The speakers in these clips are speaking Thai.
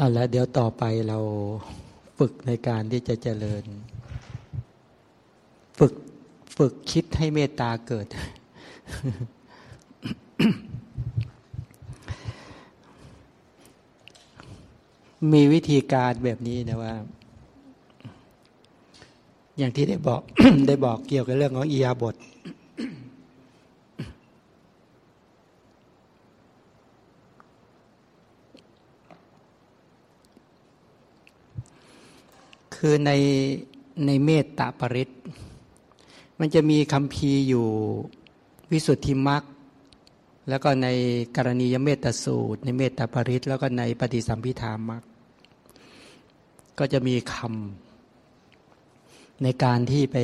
เอาละเดี๋ยวต่อไปเราฝึกในการที่จะเจริญ ฝึกฝึกคิดให้เมตตาเกิด มีวิธีการแบบนี้นะว่า อย่างที่ได้บอกได้บอกเกี่ยวกับเรื่องของอียาบท คือในในเมตตาปริศมันจะมีคำพีอยู่วิสุทธิมรรคแล้วก็ในกรณียเมตตาสูตร ในเมตตาปริศแล้วก็ในปฏิสัมพิธามรรคก็จะมีคำในการที่ไป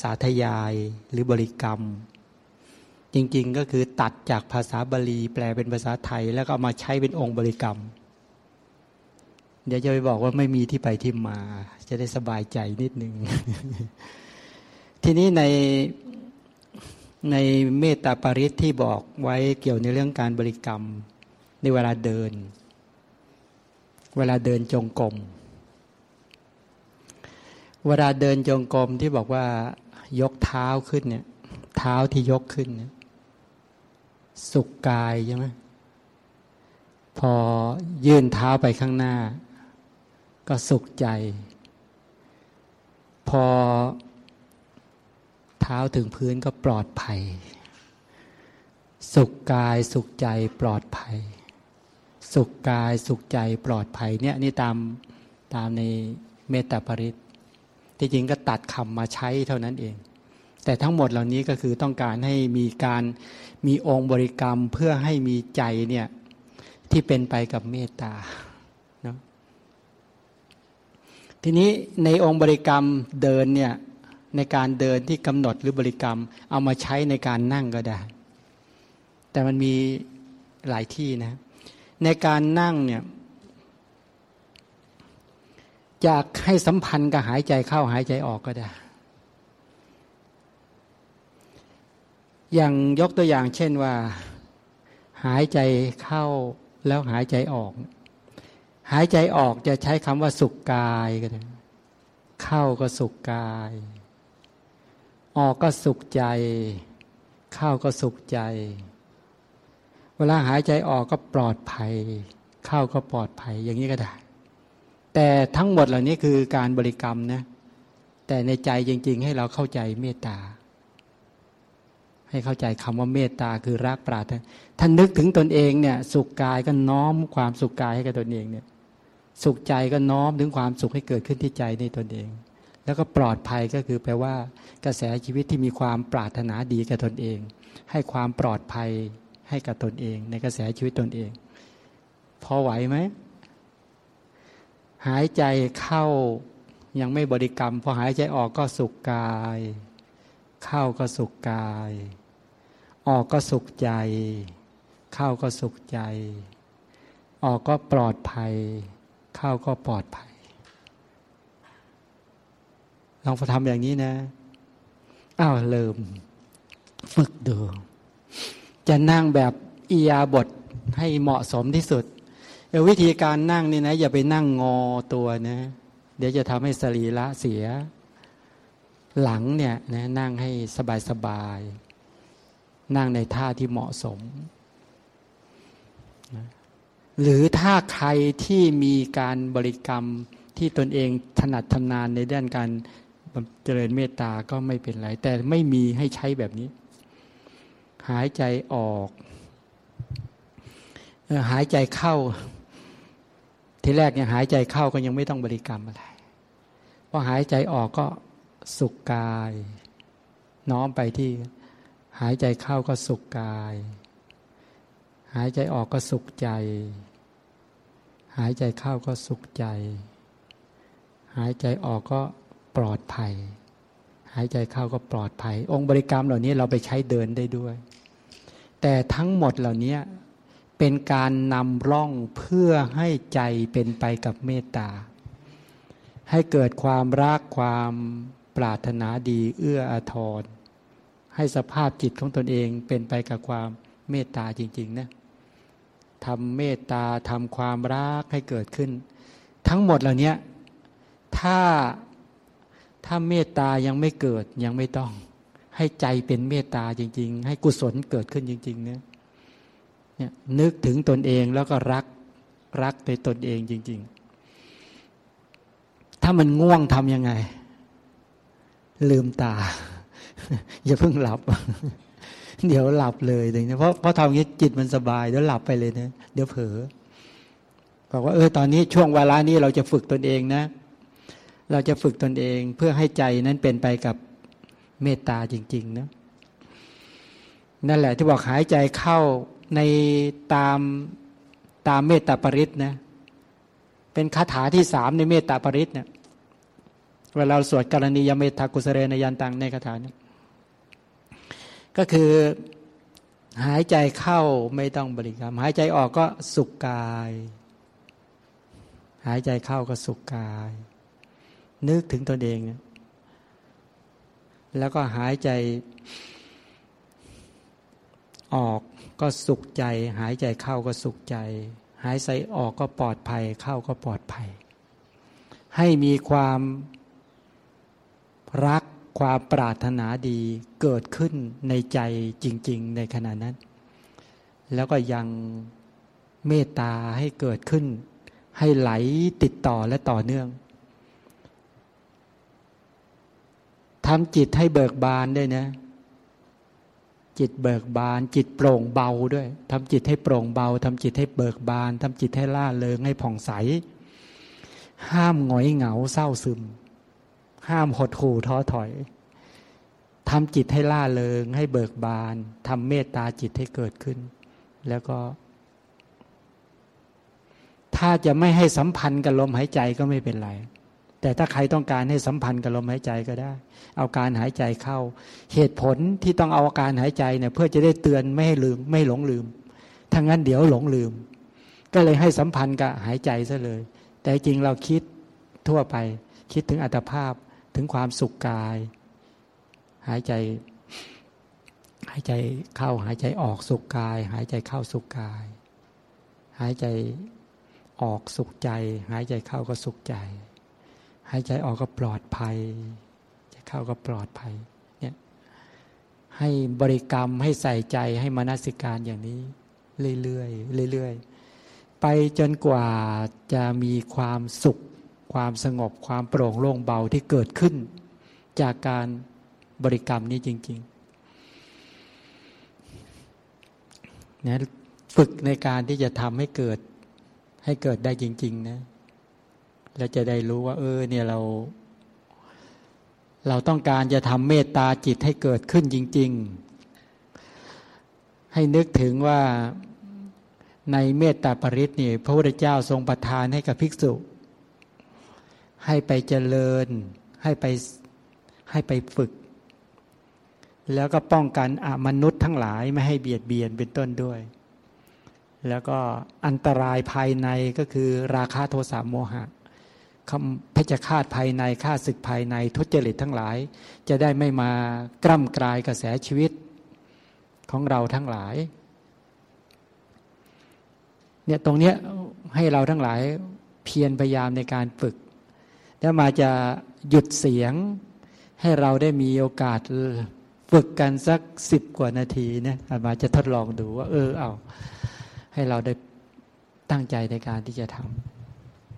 สาธยายหรือบริกรรม จริงๆก็คือตัดจากภาษาบาลีแปลเป็นภาษาไทย แล้วก็ามาใช้เป็นองค์บริกรรม เดี๋ยวจะไปบอกว่าไม่มีที่ไปที่มา จะได้สบายใจนิดนึง ทีนี้ในในเมตตาปริศที่บอกไว้เกี่ยวในเรื่องการบริกรรม ในเวลาเดิน เวลาเดินจงกรมเวลาเดินจงกรมที่บอกว่ายกเท้าขึ้นเนี่ย เท้าที่ยกขึ้นเนี่ยสุกกายใช่ไหมพอยื่นเท้าไปข้างหน้า ก็สุขใจ พอเท้าถึงพื้นก็ปลอดภัย สุขกายสุขใจปลอดภัย สุขกายสุขใจปลอดภัยเนี่ยนี่ตามตามในเมตตาปริศที่จริงก็ตัดคำมาใช้เท่านั้นเอง แต่ทั้งหมดเหล่านี้ก็คือต้องการให้มีการมีองค์บริกรรมเพื่อให้มีใจเนี่ยที่เป็นไปกับเมตตาเนาะ ทีนี้ในองค์บริกรรมเดินเนี่ยในการเดินที่กำหนดหรือบริกรรม เอามาใช้ในการนั่งก็ได้ แต่มันมีหลายที่นะ ในการนั่งเนี่ยจะให้สัมพันธ์กับหายใจเข้าหายใจออกก็ได้ อย่างยกตัวอย่างเช่นว่า หายใจเข้าแล้วหายใจออก หายใจออกจะใช้คำว่าสุขกายก็ได้เข้าก็สุขกาย ออกก็สุขใจ เข้าก็สุขใจ เวลาหายใจออกก็ปลอดภัย เข้าก็ปลอดภัยอย่างนี้ก็ได้ แต่ทั้งหมดเหล่านี้คือการบริกรรมนะ แต่ในใจจริง ๆ ให้เราเข้าใจเมตตา ให้เข้าใจคำว่าเมตตาคือรักปราถนาท่านนึกถึงตนเองเนี่ย สุขกายก็น้อมความสุขกายให้กับตนเองเนี่ย สุขใจก็น้อมถึงความสุขให้เกิดขึ้นที่ใจในตนเอง แล้วก็ปลอดภัยก็คือแปลว่ากระแสชีวิตที่มีความปรารถนาดีกับตนเอง ให้ความปลอดภัยให้กับตนเอง ในกระแสชีวิตตนเอง พอไหวไหมหายใจเข้ายังไม่บริกรรม พอหายใจออกก็สุขกาย เข้าก็สุขกาย ออกก็สุขใจ เข้าก็สุขใจ ออกก็ปลอดภัย เข้าก็ปลอดภัย ลองทำอย่างนี้นะ อ้าวเริ่ม ฝึกดู จะนั่งแบบอียาบทให้เหมาะสมที่สุดวิธีการนั่งนี่นะ อย่าไปนั่งงอตัวนะ เดี๋ยวจะทำให้สรีระเสีย หลังเนี่ยนะนั่งให้สบายสบาย นั่งในท่าที่เหมาะสมนะ หรือถ้าใครที่มีการบริกรรมที่ตนเองถนัดทำนานในด้านการเจริญเมตตาก็ไม่เป็นไร แต่ไม่มีให้ใช้แบบนี้ หายใจออก หายใจเข้า ทีแรกเนี่ยหายใจเข้าก็ยังไม่ต้องบริกรรมอะไรพอหายใจออกก็สุขกาย น้อมไปที่หายใจเข้าก็สุขกาย หายใจออกก็สุขใจ หายใจเข้าก็สุขใจ หายใจออกก็ปลอดภัย หายใจเข้าก็ปลอดภัย องค์บริกรรมเหล่านี้เราไปใช้เดินได้ด้วย แต่ทั้งหมดเหล่านี้เป็นการนำร่องเพื่อให้ใจเป็นไปกับเมตตา ให้เกิดความรักความปรารถนาดีเอื้ออาทรให้สภาพจิตของตนเองเป็นไปกับความเมตตาจริง ๆ นะ ทำเมตตาทำความรักให้เกิดขึ้น ทั้งหมดเหล่านี้ถ้าถ้าเมตตายังไม่เกิดยังไม่ต้อง ให้ใจเป็นเมตตาจริง ๆ ให้กุศลเกิดขึ้นจริง ๆ เนี่ยเนี่ยนึกถึงตนเองแล้วก็รักรักในตนเองจริง ๆ ถ้ามันง่วงทำยังไง ลืมตา อย่าเพิ่งหลับ เดี๋ยวหลับเลยเลยนะเพราะเพราะทำอย่างนี้จิตมันสบายเดี๋ยวหลับไปเลยนะเดี๋ยวเผลอบอกว่าเออตอนนี้ช่วงเวลานี้เราจะฝึกตนเองนะ เราจะฝึกตนเองเพื่อให้ใจนั้นเป็นไปกับเมตตาจริงๆนะนั่นแหละที่บอกหายใจเข้าในตามตามเมตตาปริศนะเป็นคาถาที่สามในเมตตาปริศเนี่ยเวลาเราสวดกรณียเมตตากุสเรนยันตังในคาถานี้ ก็คือหายใจเข้าไม่ต้องบริกรรม หายใจออกก็สุกกาย หายใจเข้าก็สุกกาย นึกถึงตนเองแล้วก็หายใจออกก็สุขใจ หายใจเข้าก็สุขใจ หายใจออกก็ปลอดภัย เข้าก็ปลอดภัย ให้มีความรัก ความปรารถนาดีเกิดขึ้นในใจจริง ๆ ในขณะนั้น แล้วก็ยังเมตตาให้เกิดขึ้น ให้ไหลติดต่อและต่อเนื่องทำจิตให้เบิกบานด้วยนะ จิตเบิกบาน จิตโปร่งเบาด้วยทำจิตให้โปร่งเบาทำจิตให้เบิกบานทำจิตให้ล่าเริงให้ผ่องใส ห้ามหงอยเหงาเศร้าซึม ห้ามหดหู่ท้อถอยทำจิตให้ล่าเริง ให้เบิกบานทำเมตตาจิตให้เกิดขึ้น แล้วก็ ถ้าจะไม่ให้สัมพันธ์กับลมหายใจก็ไม่เป็นไร แต่ถ้าใครต้องการให้สัมพันธ์กับลมหายใจก็ได้ เอาการหายใจเข้า เหตุผลที่ต้องเอาอาการหายใจเนี่ย เพื่อจะได้เตือนไม่ให้ลืม ไม่หลงลืมถ้างั้นเดี๋ยวหลงลืม ก็เลยให้สัมพันธ์กับหายใจซะเลย แต่จริงเราคิดทั่วไป คิดถึงอัตภาพ ถึงความสุขกาย หายใจ หายใจเข้าหายใจออกสุขกาย หายใจเข้าสุขกาย หายใจออกสุขใจ หายใจเข้าก็สุขใจ หายใจออกก็ปลอดภัยจะเข้าก็ปลอดภัยเนี่ยให้บริกรรมให้ใส่ใจให้มนสิการอย่างนี้ เรื่อยๆเรื่อยๆไปจนกว่าจะมีความสุข ความสงบความโปร่งโล่งเบาที่เกิดขึ้น จากการบริกรรมนี้จริงๆนะฝึกในการที่จะทำให้เกิดให้เกิดได้จริง ๆ นะเราจะได้รู้ว่า เออ เนี่ยเรา เราต้องการจะทำเมตตาจิตให้เกิดขึ้นจริง ๆ ให้นึกถึงว่าในเมตตาปริศนี่พระพุทธเจ้าทรงประทานให้กับภิกษุ ให้ไปเจริญ ให้ไปให้ไปฝึก แล้วก็ป้องกันอมนุษย์ทั้งหลายไม่ให้เบียดเบียนเป็นต้นด้วย แล้วก็อันตรายภายในก็คือราคาโทสะโมหะคำเพชฌฆาตภายในฆ่าศึกภายในทุจริตทั้งหลาย จะได้ไม่มากร่ำกลายกระแสชีวิตของเราทั้งหลายเนี่ยตรงเนี้ยให้เราทั้งหลายเพียรพยายามในการฝึก แล้วมาจะหยุดเสียง ให้เราได้มีโอกาสฝึกกันสักสิบกว่านาทีนะมาจะทดลองดูว่า เออเอา ให้เราได้ตั้งใจในการที่จะทำ